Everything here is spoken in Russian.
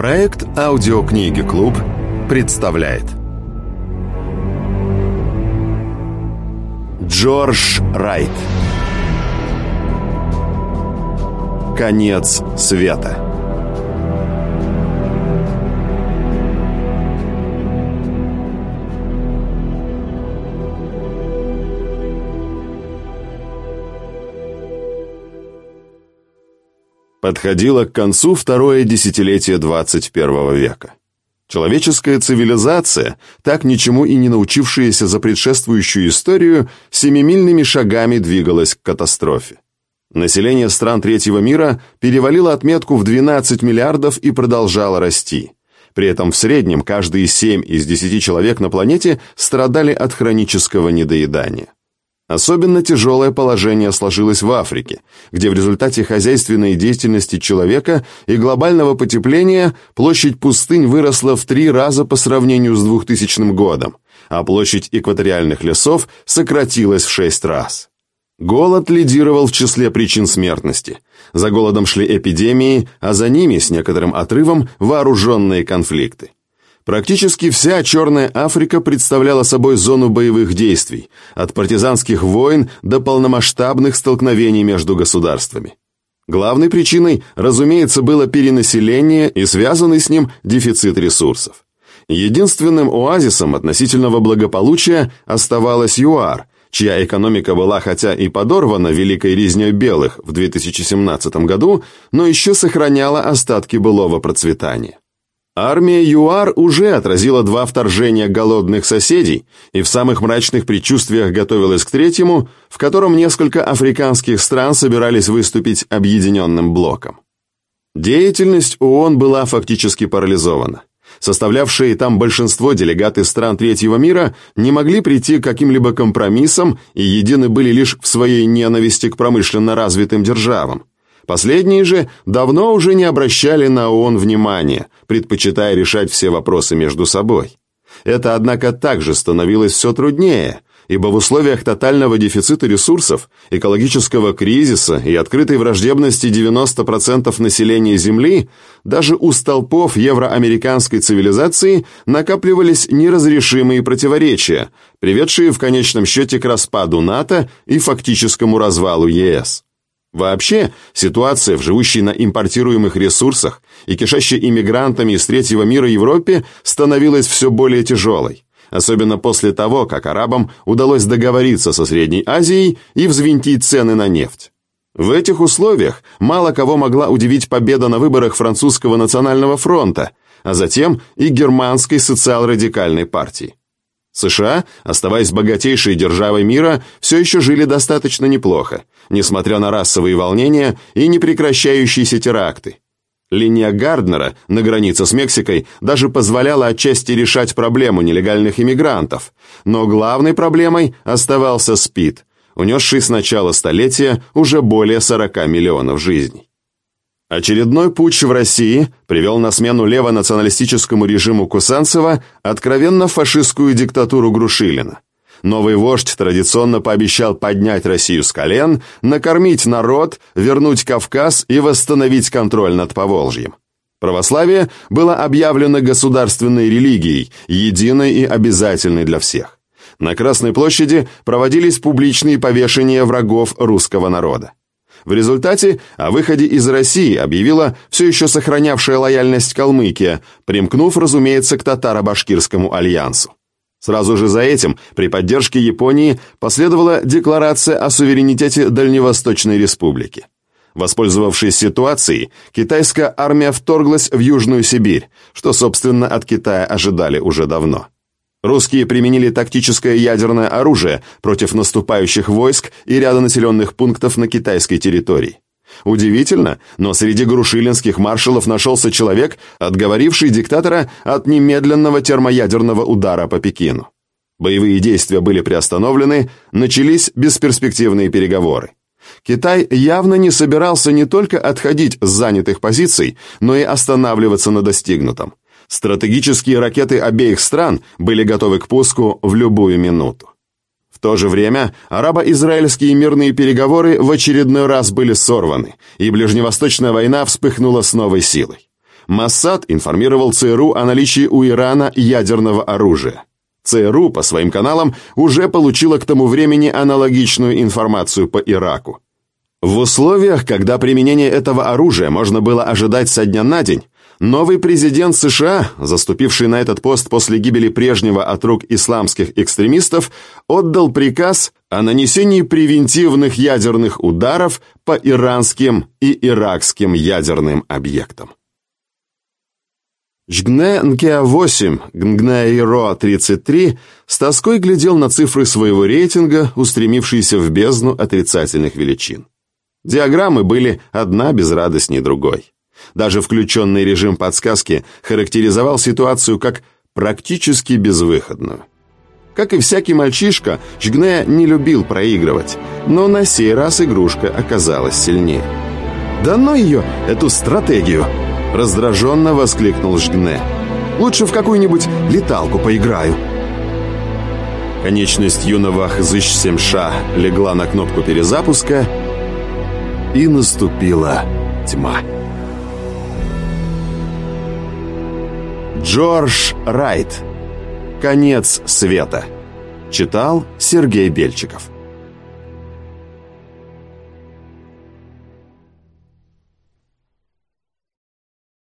Проект «Аудиокниги Клуб» представляет. Джордж Райт. Конец света Подходило к концу второе десятилетие 21 века. Человеческая цивилизация, так ничему и не научившаяся за предшествующую историю, семимильными шагами двигалась к катастрофе. Население стран третьего мира перевалило отметку в 12 миллиардов и продолжало расти. При этом в среднем каждые 7 из 10 человек на планете страдали от хронического недоедания. Особенно тяжелое положение сложилось в Африке, где в результате хозяйственной деятельности человека и глобального потепления площадь пустынь выросла в три раза по сравнению с 2000 годом, а площадь экваториальных лесов сократилась в шесть раз. Голод лидировал в числе причин смертности. За голодом шли эпидемии, а за ними, с некоторым отрывом, вооруженные конфликты. Практически вся Черная Африка представляла собой зону боевых действий, от партизанских войн до полномасштабных столкновений между государствами. Главной причиной, разумеется, было перенаселение и связанный с ним дефицит ресурсов. Единственным оазисом относительного благополучия оставалась ЮАР, чья экономика была хотя и подорвана великой резней белых в 2017 году, но еще сохраняла остатки былого процветания. Армия ЮАР уже отразила два вторжения голодных соседей и в самых мрачных предчувствиях готовилась к третьему, в котором несколько африканских стран собирались выступить объединенным блоком. Деятельность ООН была фактически парализована. Составлявшие там большинство делегаты стран третьего мира не могли прийти к каким-либо компромиссам и едины были лишь в своей ненависти к промышленно развитым державам. Последние же давно уже не обращали на ООН внимания, предпочитая решать все вопросы между собой. Это, однако, также становилось все труднее, ибо в условиях тотального дефицита ресурсов, экологического кризиса и открытой враждебности 90% населения Земли, даже у столпов евроамериканской цивилизации накапливались неразрешимые противоречия, приведшие в конечном счете к распаду НАТО и фактическому развалу ЕС. Вообще, ситуация в живущей на импортируемых ресурсах и кишащей иммигрантами из третьего мира Европе становилась все более тяжелой, особенно после того, как арабам удалось договориться со Средней Азией и взвинтить цены на нефть. В этих условиях мало кого могла удивить победа на выборах французского национального фронта, а затем и германской социал-радикальной партии. США, оставаясь богатейшей державой мира, все еще жили достаточно неплохо, несмотря на расовые волнения и непрекращающиеся теракты. Линия Гарднера на границе с Мексикой даже позволяла отчасти решать проблему нелегальных иммигрантов, но главной проблемой оставался СПИД, унесший с начала столетия уже более 40 миллионов жизней. Очередной путч в России привел на смену левонационалистическому режиму Кусанцева откровенно фашистскую диктатуру Грушилина. Новый вождь традиционно пообещал поднять Россию с колен, накормить народ, вернуть Кавказ и восстановить контроль над Поволжьем. Православие было объявлено государственной религией, единой и обязательной для всех. На Красной площади проводились публичные повешения врагов русского народа. В результате о выходе из России объявила все еще сохранявшая лояльность Калмыкия, примкнув, разумеется, к татаро-башкирскому альянсу. Сразу же за этим, при поддержке Японии, последовала декларация о суверенитете Дальневосточной Республики. Воспользовавшись ситуацией, китайская армия вторглась в Южную Сибирь, что, собственно, от Китая ожидали уже давно. Русские применили тактическое ядерное оружие против наступающих войск и ряда населенных пунктов на китайской территории. Удивительно, но среди грушилинских маршалов нашелся человек, отговоривший диктатора от немедленного термоядерного удара по Пекину. Боевые действия были приостановлены, начались бесперспективные переговоры. Китай явно не собирался не только отходить с занятых позиций, но и останавливаться на достигнутом. Стратегические ракеты обеих стран были готовы к пуску в любую минуту. То же время арабо-израильские мирные переговоры в очередной раз были сорваны, и ближневосточная война вспыхнула с новой силой. Моссад информировал ЦРУ о наличии у Ирана ядерного оружия. ЦРУ по своим каналам уже получила к тому времени аналогичную информацию по Ираку. В условиях, когда применение этого оружия можно было ожидать со дня на день, новый президент США, заступивший на этот пост после гибели прежнего от рук исламских экстремистов, отдал приказ о нанесении превентивных ядерных ударов по иранским и иракским ядерным объектам. Жгне НКА-8, ГНГНАИРО-33 с тоской глядел на цифры своего рейтинга, устремившиеся в бездну отрицательных величин. Диаграммы были одна безрадостней другой. Даже включенный режим подсказки характеризовал ситуацию как практически безвыходную. Как и всякий мальчишка, Жгне не любил проигрывать, но на сей раз игрушка оказалась сильнее. «Да ну ее, эту стратегию!» – раздраженно воскликнул Жгне. «Лучше в какую-нибудь леталку поиграю». Конечность юного Хзыш-7Ша легла на кнопку перезапуска – и наступила тьма. Джордж Райт. Конец света. Читал Сергей Бельчиков.